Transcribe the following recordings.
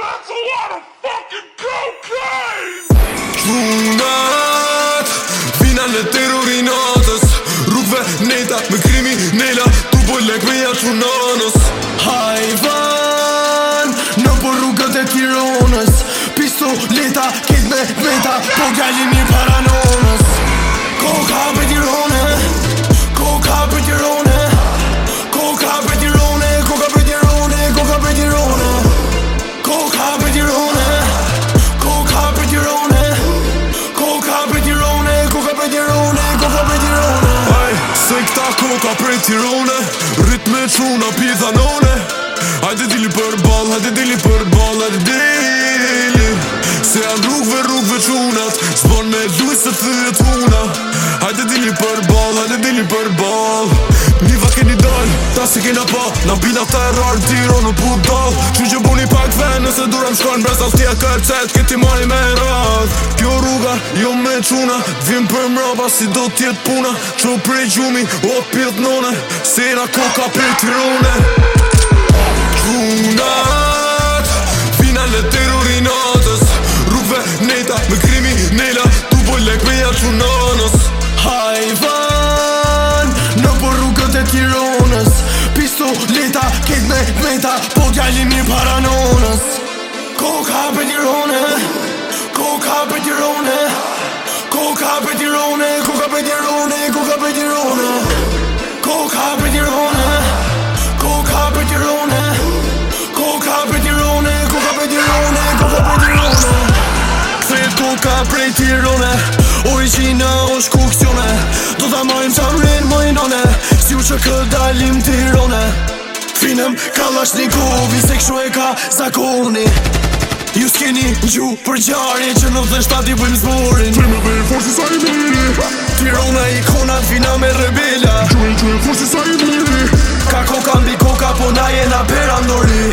that's a lot of fucking cocaine! Shrungat, vina në terrorinatës Rukve neta, me krimi nela Tu boj po lek me ja qunanës Hajvan, në po rrugët e tironës Pistoleta, kit me veta Po gjallin një paranës tirone, ku ka prej tirone Aj, se këta ku ka prej tirone Ritme që una pitha none Hajde dili për bal, hajde dili për bal, hajde dili Se janë rrugve, rrugve qunat unat Zbon me dujë se të thyrët Hajde dili për bal, hajde dili për bal si kina po Në bila të eror në tiro në budo Që që buni pak venë nëse dure më shkojnë Brez alë tia kërë qëtë këti mali me rëth Kjo rruga, jo me quna Vim për mrava, si do tjetë puna Që prej gjumi, o pjetë nëne Sera ku ka pjetë rune Kit me meta Po t'ja li mi paranonës Ko ka për t'i rone Ko ka për t'i rone Ko ka për t'i rone Ko ka për t'i Ko ka për t'i Ko ka për t'i Ko ka për t'i Ko ka për Ko ka për Ko ka për ko ka për O i Do t'a majmë qa mrejnë Si u që këtë dalim t'i është një kovi se këshu e ka zakoni Ju s'keni gju për gjari që në dhe shtati bëjmë zborin Tre me vej forësi sa i miri Tirona ikonat fina me rebelja Gjue gjue forësi sa i miri Ka koka mbi koka po na jena pera ndori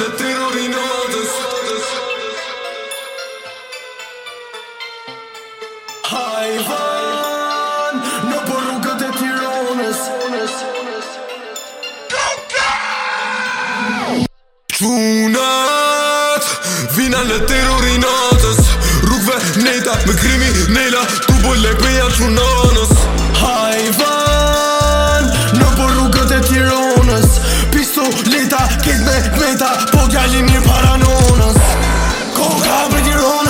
në terrorin notës Hai van në rrugët e Tiranës Qunat vina në terrorin notës Rrugëve nejta me krimi nela Tu bojlek me janë qunat meta po gjalin një para ko ka bre di